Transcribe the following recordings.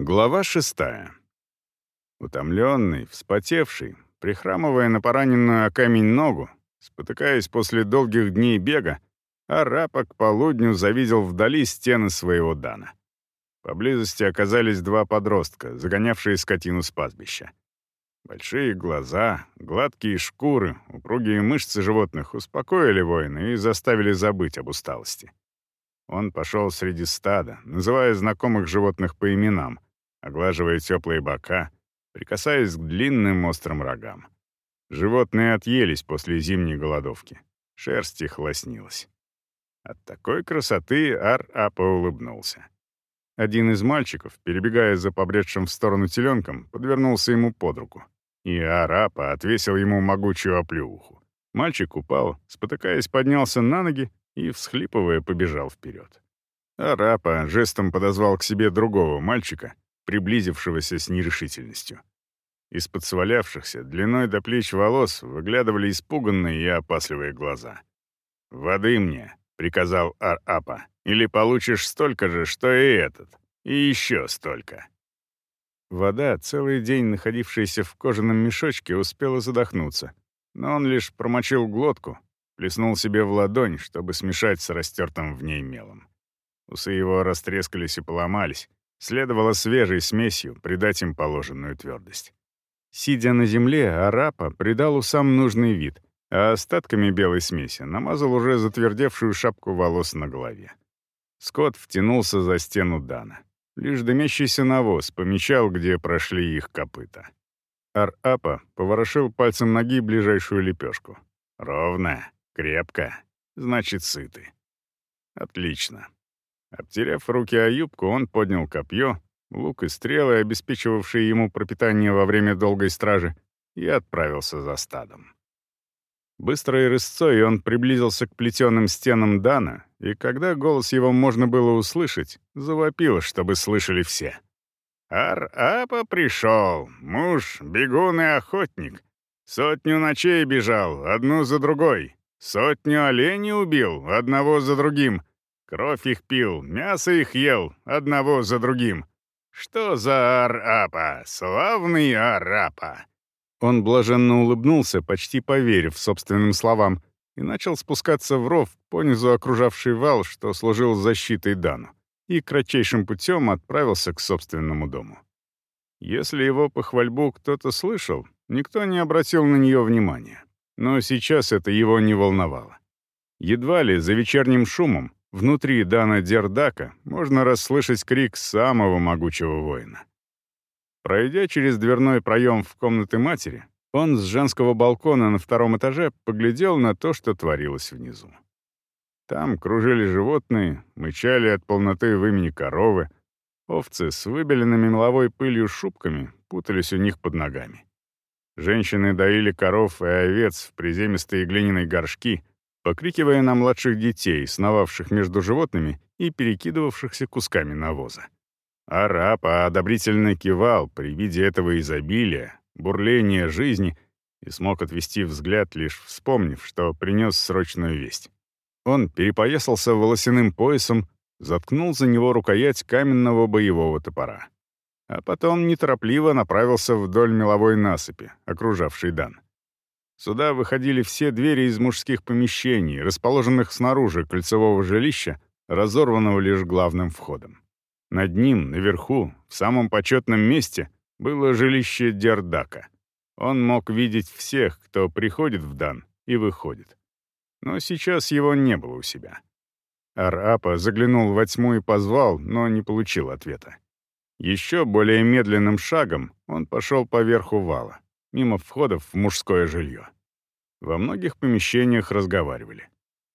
Глава шестая. Утомленный, вспотевший, прихрамывая на пораненную о камень ногу, спотыкаясь после долгих дней бега, Арапа к полудню завидел вдали стены своего Дана. Поблизости оказались два подростка, загонявшие скотину с пастбища. Большие глаза, гладкие шкуры, упругие мышцы животных успокоили воина и заставили забыть об усталости. Он пошел среди стада, называя знакомых животных по именам — оглаживая теплые бока, прикасаясь к длинным острым рогам. Животные отъелись после зимней голодовки. Шерсть их лоснилась. От такой красоты Ар-Апа улыбнулся. Один из мальчиков, перебегая за побредшим в сторону теленком, подвернулся ему под руку. И Арапа отвесил ему могучую оплеуху. Мальчик упал, спотыкаясь, поднялся на ноги и, всхлипывая, побежал вперед. Арапа жестом подозвал к себе другого мальчика приблизившегося с нерешительностью. Из-под свалявшихся, длиной до плеч волос, выглядывали испуганные и опасливые глаза. «Воды мне», — приказал Ар-Апа, — «или получишь столько же, что и этот, и еще столько». Вода, целый день находившаяся в кожаном мешочке, успела задохнуться, но он лишь промочил глотку, плеснул себе в ладонь, чтобы смешать с растертым в ней мелом. Усы его растрескались и поломались, Следовало свежей смесью придать им положенную твердость. Сидя на земле, Арапа придал усам нужный вид, а остатками белой смеси намазал уже затвердевшую шапку волос на голове. Скот втянулся за стену Дана. Лишь дымящийся навоз помечал, где прошли их копыта. Ар-Апа поворошил пальцем ноги ближайшую лепешку. Ровно, крепко, значит, сыты. Отлично. Обтерев руки о юбку, он поднял копье, лук и стрелы, обеспечивавшие ему пропитание во время долгой стражи, и отправился за стадом. Быстрой рысцой он приблизился к плетеным стенам Дана, и когда голос его можно было услышать, завопил, чтобы слышали все. «Ар-Апа пришел, муж, бегун и охотник. Сотню ночей бежал, одну за другой. Сотню оленей убил, одного за другим. Кровь их пил, мясо их ел, одного за другим. Что за Арапа, славный Арапа!» Он блаженно улыбнулся, почти поверив собственным словам, и начал спускаться в ров, понизу окружавший вал, что служил защитой Дану, и кратчайшим путем отправился к собственному дому. Если его похвальбу кто-то слышал, никто не обратил на нее внимания. Но сейчас это его не волновало. Едва ли за вечерним шумом Внутри Дана Дердака можно расслышать крик самого могучего воина. Пройдя через дверной проем в комнаты матери, он с женского балкона на втором этаже поглядел на то, что творилось внизу. Там кружили животные, мычали от полноты в имени коровы, овцы с выбеленными меловой пылью шубками путались у них под ногами. Женщины доили коров и овец в приземистые глиняные горшки, покрикивая на младших детей, сновавших между животными и перекидывавшихся кусками навоза. Араб одобрительно кивал при виде этого изобилия, бурления жизни и смог отвести взгляд, лишь вспомнив, что принес срочную весть. Он перепоясался волосяным поясом, заткнул за него рукоять каменного боевого топора. А потом неторопливо направился вдоль меловой насыпи, окружавшей Дан. Сюда выходили все двери из мужских помещений, расположенных снаружи кольцевого жилища, разорванного лишь главным входом. Над ним, наверху, в самом почетном месте, было жилище Дердака. Он мог видеть всех, кто приходит в Дан и выходит. Но сейчас его не было у себя. Ар-Апа заглянул во тьму и позвал, но не получил ответа. Еще более медленным шагом он пошел по верху вала мимо входов в мужское жилье. Во многих помещениях разговаривали.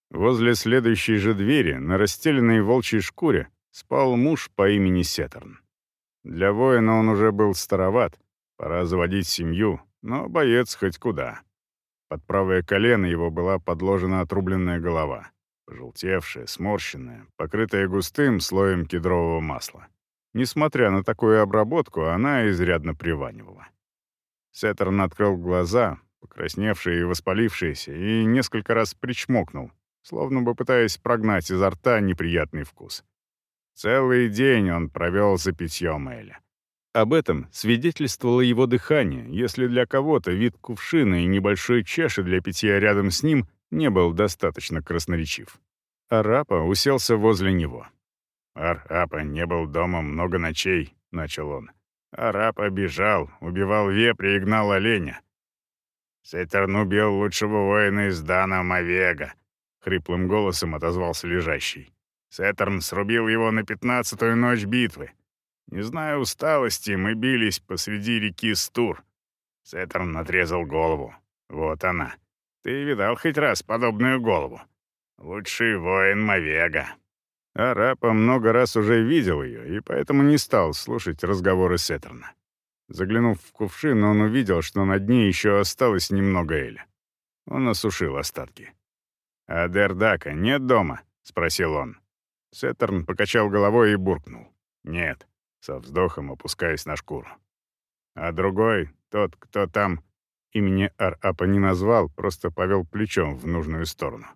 Возле следующей же двери, на расстеленной волчьей шкуре, спал муж по имени Сетерн. Для воина он уже был староват, пора заводить семью, но боец хоть куда. Под правое колено его была подложена отрубленная голова, пожелтевшая, сморщенная, покрытая густым слоем кедрового масла. Несмотря на такую обработку, она изрядно приванивала. Сеттерн открыл глаза, покрасневшие и воспалившиеся, и несколько раз причмокнул, словно бы пытаясь прогнать изо рта неприятный вкус. Целый день он провел за питьем Эля. Об этом свидетельствовало его дыхание, если для кого-то вид кувшина и небольшой чаши для питья рядом с ним не был достаточно красноречив. Арапа уселся возле него. «Арапа не был дома много ночей», — начал он. «Арапа бежал, убивал вепря и гнал оленя. Сетерн убил лучшего воина из Дана Мавега», — хриплым голосом отозвался лежащий. Сетерн срубил его на пятнадцатую ночь битвы. Не зная усталости, мы бились посреди реки Стур. Сетерн отрезал голову. Вот она. Ты видал хоть раз подобную голову? Лучший воин Мавега. Арапа много раз уже видел ее, и поэтому не стал слушать разговоры Сетерна. Заглянув в кувшин, он увидел, что на дне еще осталось немного эля. Он осушил остатки. «А Дердака нет дома?» — спросил он. Сеттерн покачал головой и буркнул. «Нет», со вздохом опускаясь на шкуру. А другой, тот, кто там, имени Ар-Апа не назвал, просто повел плечом в нужную сторону.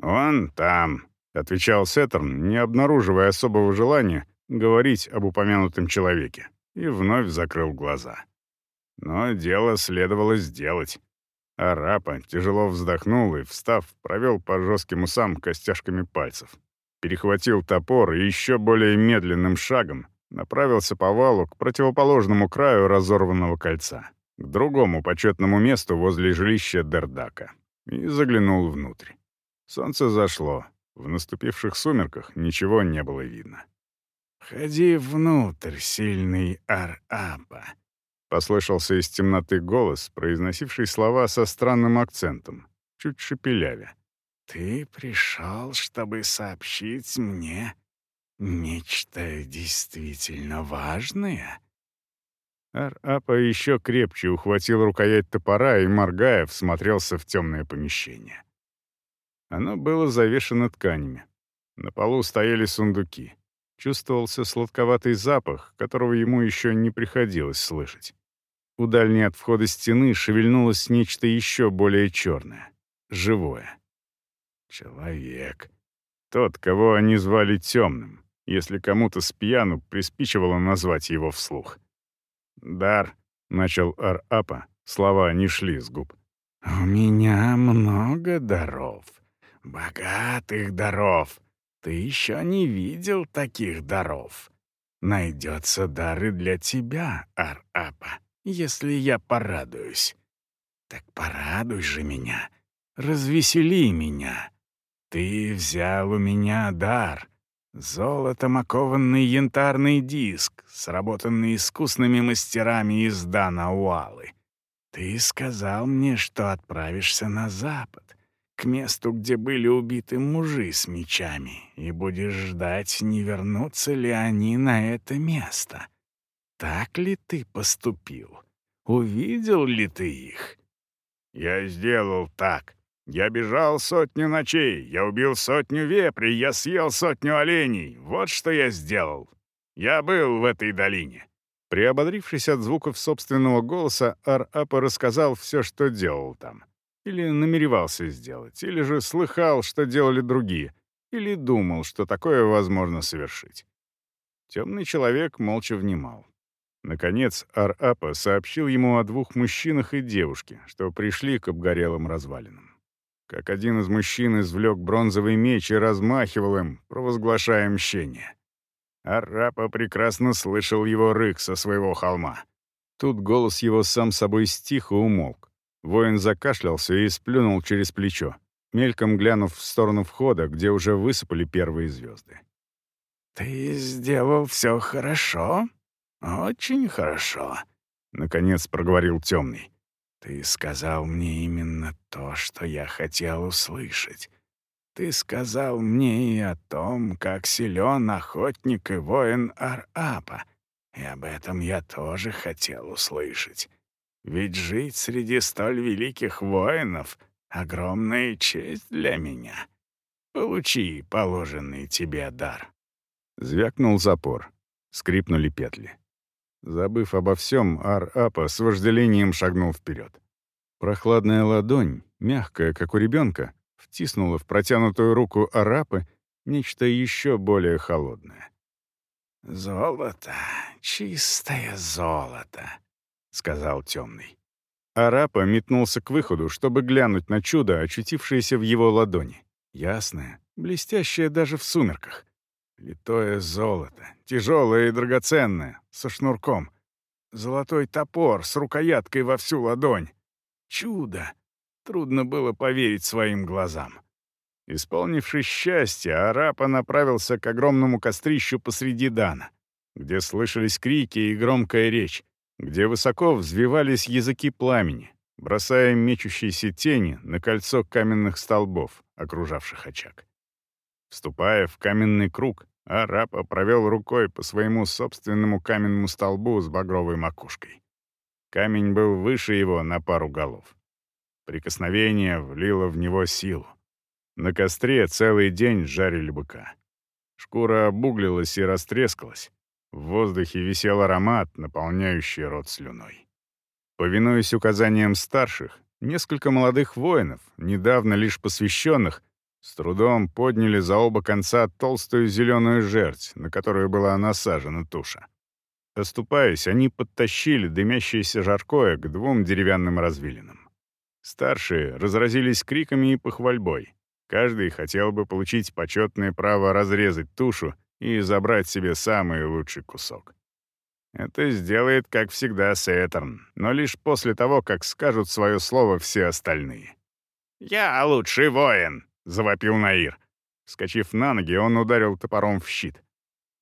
«Он там», — отвечал Сеттерн, не обнаруживая особого желания говорить об упомянутом человеке, и вновь закрыл глаза. Но дело следовало сделать. Арапа тяжело вздохнул и, встав, провел по жестким усам костяшками пальцев. Перехватил топор и еще более медленным шагом направился по валу к противоположному краю разорванного кольца, к другому почетному месту возле жилища Дердака, и заглянул внутрь. Солнце зашло. В наступивших сумерках ничего не было видно. «Входи внутрь, сильный Ар-Апа», — послышался из темноты голос, произносивший слова со странным акцентом, чуть шепелявя. «Ты пришел, чтобы сообщить мне нечто действительно важное?» Ар-Апа еще крепче ухватил рукоять топора и, моргая, всмотрелся в темное помещение. Оно было завешено тканями. На полу стояли сундуки. Чувствовался сладковатый запах, которого ему еще не приходилось слышать. У дальней от входа стены шевельнулось нечто еще более черное, живое. Человек. Тот, кого они звали темным, если кому-то с пьяну приспичивало назвать его вслух. «Дар», — начал Ар-Апа, слова не шли с губ. «У меня много даров», Богатых даров. Ты еще не видел таких даров. Найдется дары для тебя, Ар-Апа, если я порадуюсь. Так порадуй же меня, развесели меня. Ты взял у меня дар — золотом окованный янтарный диск, сработанный искусными мастерами из Дана-Уалы. Ты сказал мне, что отправишься на запад к месту, где были убиты мужи с мечами, и будешь ждать, не вернутся ли они на это место. Так ли ты поступил? Увидел ли ты их? Я сделал так. Я бежал сотню ночей, я убил сотню вепрей, я съел сотню оленей. Вот что я сделал. Я был в этой долине. Приободрившись от звуков собственного голоса, Ар-Апа рассказал все, что делал там. Или намеревался сделать, или же слыхал, что делали другие, или думал, что такое возможно совершить. Темный человек молча внимал. Наконец, Ар-Апа сообщил ему о двух мужчинах и девушке, что пришли к обгорелым развалинам. Как один из мужчин извлек бронзовый меч и размахивал им, провозглашая мщение. Арапа прекрасно слышал его рык со своего холма. Тут голос его сам собой стих и умолк. Воин закашлялся и сплюнул через плечо, мельком глянув в сторону входа, где уже высыпали первые звезды. «Ты сделал все хорошо? Очень хорошо», — наконец проговорил темный. «Ты сказал мне именно то, что я хотел услышать. Ты сказал мне и о том, как силен охотник и воин Ар-Апа, и об этом я тоже хотел услышать. Ведь жить среди столь великих воинов — огромная честь для меня. Получи положенный тебе дар». Звякнул запор. Скрипнули петли. Забыв обо всем, Ар-Апа с вожделением шагнул вперед. Прохладная ладонь, мягкая, как у ребенка, втиснула в протянутую руку Арапы нечто еще более холодное. «Золото, чистое золото», — сказал темный. Арапа метнулся к выходу, чтобы глянуть на чудо, очутившееся в его ладони. Ясное, блестящее даже в сумерках. Литое золото, тяжелое и драгоценное, со шнурком. Золотой топор с рукояткой во всю ладонь. Чудо! Трудно было поверить своим глазам. Исполнившись счастья, Арапа направился к огромному кострищу посреди Дана, где слышались крики и громкая речь, где высоко взвивались языки пламени, бросая мечущиеся тени на кольцо каменных столбов, окружавших очаг. Вступая в каменный круг, Арапа провел рукой по своему собственному каменному столбу с багровой макушкой. Камень был выше его на пару голов. Прикосновение влило в него силу. На костре целый день жарили быка. Шкура обуглилась и растрескалась. В воздухе висел аромат, наполняющий рот слюной. Повинуясь указаниям старших, несколько молодых воинов, недавно лишь посвященных, с трудом подняли за оба конца толстую зеленую жерть, на которую была насажена туша. Оступаясь, они подтащили дымящееся жаркое к двум деревянным развилинам. Старшие разразились криками и похвальбой. Каждый хотел бы получить почетное право разрезать тушу и забрать себе самый лучший кусок. Это сделает, как всегда, Сетерн, но лишь после того, как скажут свое слово все остальные. «Я лучший воин!» — завопил Наир. Скочив на ноги, он ударил топором в щит.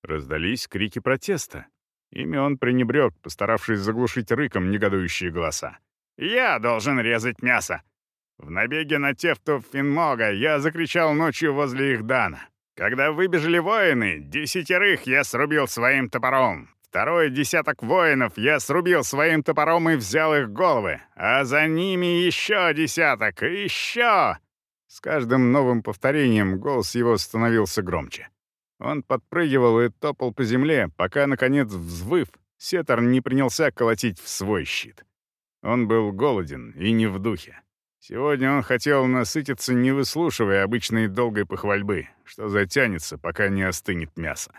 Раздались крики протеста. Ими он пренебрег, постаравшись заглушить рыком негодующие голоса. Я должен резать мясо. В набеге на Тефту Финмога я закричал ночью возле их Дана. Когда выбежали воины, десятерых я срубил своим топором. Второй десяток воинов я срубил своим топором и взял их головы, а за ними еще десяток, еще!» С каждым новым повторением голос его становился громче. Он подпрыгивал и топал по земле, пока, наконец, взвыв, Сетер не принялся колотить в свой щит. Он был голоден и не в духе. Сегодня он хотел насытиться, не выслушивая обычной долгой похвальбы, что затянется, пока не остынет мясо.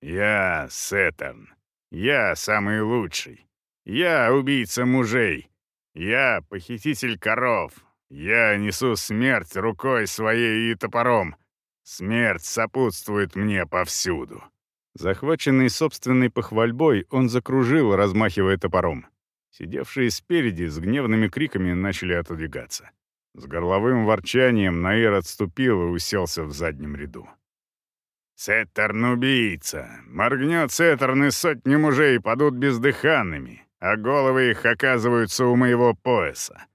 «Я Сетерн. Я самый лучший. Я убийца мужей. Я похититель коров. Я несу смерть рукой своей и топором. Смерть сопутствует мне повсюду». Захваченный собственной похвальбой, он закружил, размахивая топором. Сидевшие спереди с гневными криками начали отодвигаться. С горловым ворчанием Наир отступил и уселся в заднем ряду. «Сеттерн — убийца! Моргнет Сеттерн, и сотни мужей падут бездыханными, а головы их оказываются у моего пояса.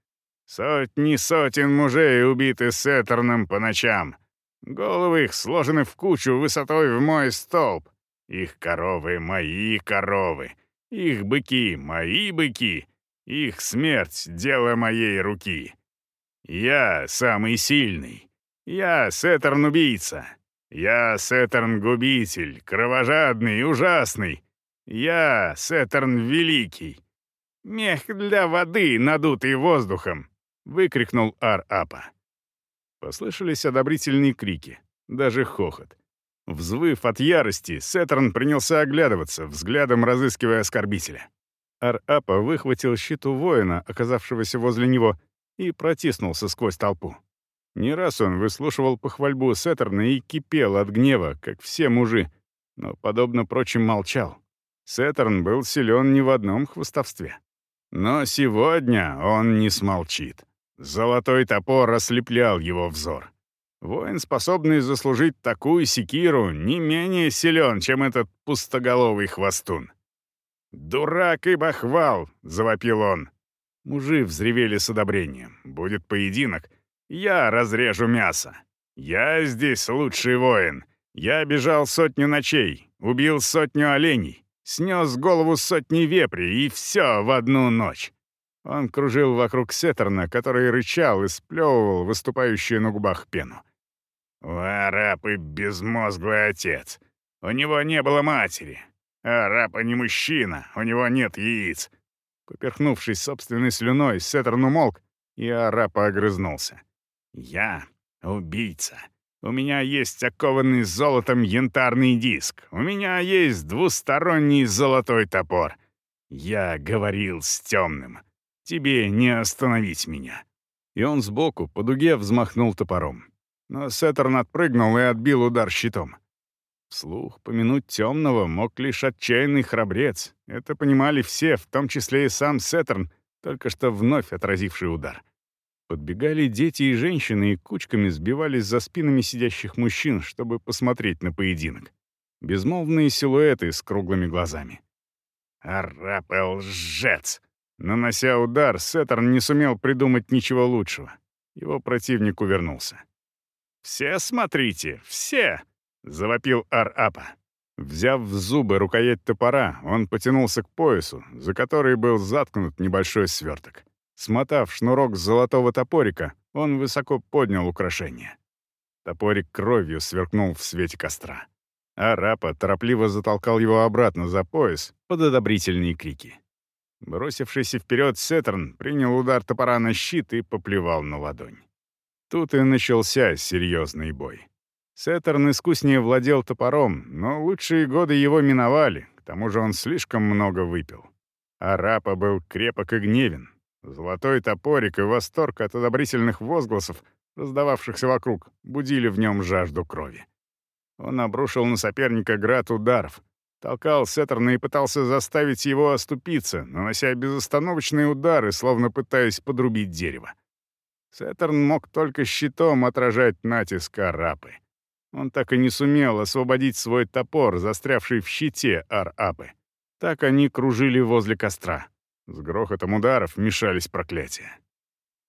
Сотни сотен мужей убиты Сеттерном по ночам. Головы их сложены в кучу высотой в мой столб. Их коровы — мои коровы. Их быки — мои быки, их смерть — дело моей руки. Я самый сильный. Я Сетерн-убийца. Я Сетерн-губитель, кровожадный и ужасный. Я Сетерн-великий. Мех для воды, надутый воздухом, — выкрикнул Ар-Апа. Послышались одобрительные крики, даже хохот. Взвыв от ярости, Сетерн принялся оглядываться, взглядом разыскивая оскорбителя. Ар-Апа выхватил щит у воина, оказавшегося возле него, и протиснулся сквозь толпу. Не раз он выслушивал похвальбу Сетерна и кипел от гнева, как все мужи, но, подобно прочим, молчал. Сетерн был силен не в одном хвостовстве. Но сегодня он не смолчит. Золотой топор ослеплял его взор. Воин, способный заслужить такую секиру, не менее силен, чем этот пустоголовый хвостун. «Дурак и бахвал!» — завопил он. Мужи взревели с одобрением. «Будет поединок. Я разрежу мясо. Я здесь лучший воин. Я бежал сотню ночей, убил сотню оленей, снес голову сотни вепри, и все в одну ночь». Он кружил вокруг Сетерна, который рычал и сплевывал выступающую на губах пену. У арапы безмозглый отец. У него не было матери. Арапа не мужчина, у него нет яиц. Поперхнувшись собственной слюной, Сеттерн умолк, и Арапа огрызнулся. «Я — убийца. У меня есть окованный золотом янтарный диск. У меня есть двусторонний золотой топор. Я говорил с темным. Тебе не остановить меня». И он сбоку по дуге взмахнул топором. Но Сеттерн отпрыгнул и отбил удар щитом. Вслух помянуть темного мог лишь отчаянный храбрец. Это понимали все, в том числе и сам Сеттерн, только что вновь отразивший удар. Подбегали дети и женщины и кучками сбивались за спинами сидящих мужчин, чтобы посмотреть на поединок. Безмолвные силуэты с круглыми глазами. «Арапе лжец!» Нанося удар, Сеттерн не сумел придумать ничего лучшего. Его противник увернулся. «Все смотрите, все!» — завопил Ар-Апа. Взяв в зубы рукоять топора, он потянулся к поясу, за который был заткнут небольшой сверток. Смотав шнурок золотого топорика, он высоко поднял украшение. Топорик кровью сверкнул в свете костра. А Рапа торопливо затолкал его обратно за пояс под одобрительные крики. Бросившийся вперед Сетерн принял удар топора на щит и поплевал на ладонь. Тут и начался серьезный бой. Сетерн искуснее владел топором, но лучшие годы его миновали, к тому же он слишком много выпил. А Рапа был крепок и гневен, Золотой топорик и восторг от одобрительных возгласов, раздававшихся вокруг, будили в нем жажду крови. Он обрушил на соперника град ударов, толкал Сеттерна и пытался заставить его оступиться, нанося безостановочные удары, словно пытаясь подрубить дерево. Сеттерн мог только щитом отражать натиск Арапы. Он так и не сумел освободить свой топор, застрявший в щите Ар-Апы. Так они кружили возле костра. С грохотом ударов мешались проклятия.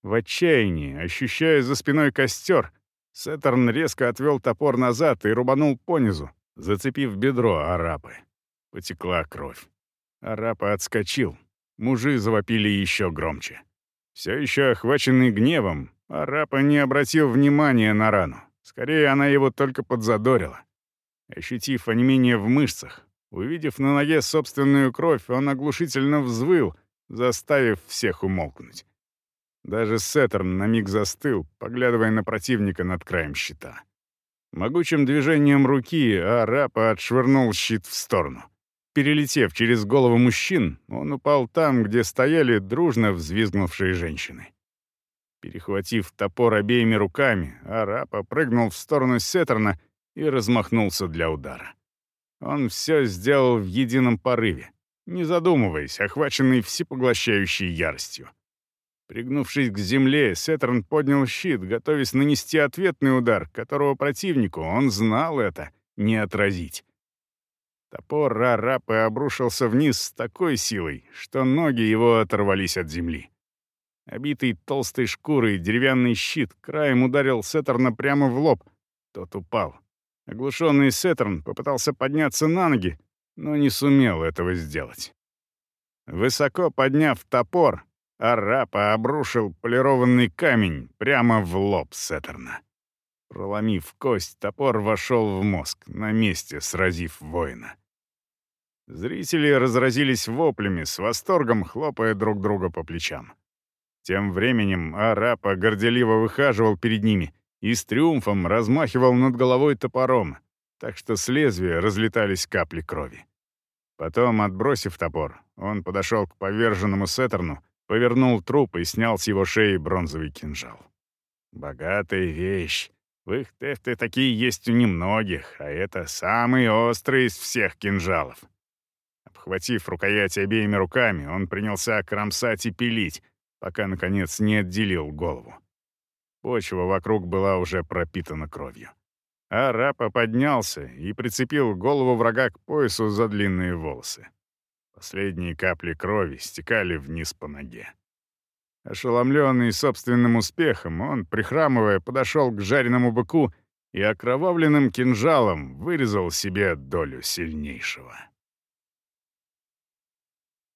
В отчаянии, ощущая за спиной костер, Сеттерн резко отвел топор назад и рубанул понизу, зацепив бедро Арапы. Потекла кровь. Арапа отскочил. Мужи завопили еще громче. Все еще охваченный гневом, Арапа не обратил внимания на рану. Скорее, она его только подзадорила. Ощутив онемение в мышцах, увидев на ноге собственную кровь, он оглушительно взвыл, заставив всех умолкнуть. Даже Сеттерн на миг застыл, поглядывая на противника над краем щита. Могучим движением руки Арапа отшвырнул щит в сторону. Перелетев через голову мужчин, он упал там, где стояли дружно взвизгнувшие женщины. Перехватив топор обеими руками, Арапа прыгнул в сторону Сеттерна и размахнулся для удара. Он все сделал в едином порыве, не задумываясь, охваченный всепоглощающей яростью. Пригнувшись к земле, Сеттерн поднял щит, готовясь нанести ответный удар, которого противнику, он знал это, не отразить. Топор Рарапы обрушился вниз с такой силой, что ноги его оторвались от земли. Обитый толстой шкурой деревянный щит краем ударил Сеттерна прямо в лоб. Тот упал. Оглушенный Сеттерн попытался подняться на ноги, но не сумел этого сделать. Высоко подняв топор, Арапа обрушил полированный камень прямо в лоб Сеттерна. Проломив кость, топор вошел в мозг, на месте сразив воина. Зрители разразились воплями, с восторгом хлопая друг друга по плечам. Тем временем Арапа горделиво выхаживал перед ними и с триумфом размахивал над головой топором, так что с лезвия разлетались капли крови. Потом, отбросив топор, он подошел к поверженному Сеттерну, повернул труп и снял с его шеи бронзовый кинжал. Богатая вещь. В их тефте такие есть у немногих, а это самый острый из всех кинжалов. Обхватив рукоять обеими руками, он принялся кромсать и пилить, пока, наконец, не отделил голову. Почва вокруг была уже пропитана кровью. А Рапа поднялся и прицепил голову врага к поясу за длинные волосы. Последние капли крови стекали вниз по ноге. Ошеломленный собственным успехом, он, прихрамывая, подошел к жареному быку и окровавленным кинжалом вырезал себе долю сильнейшего.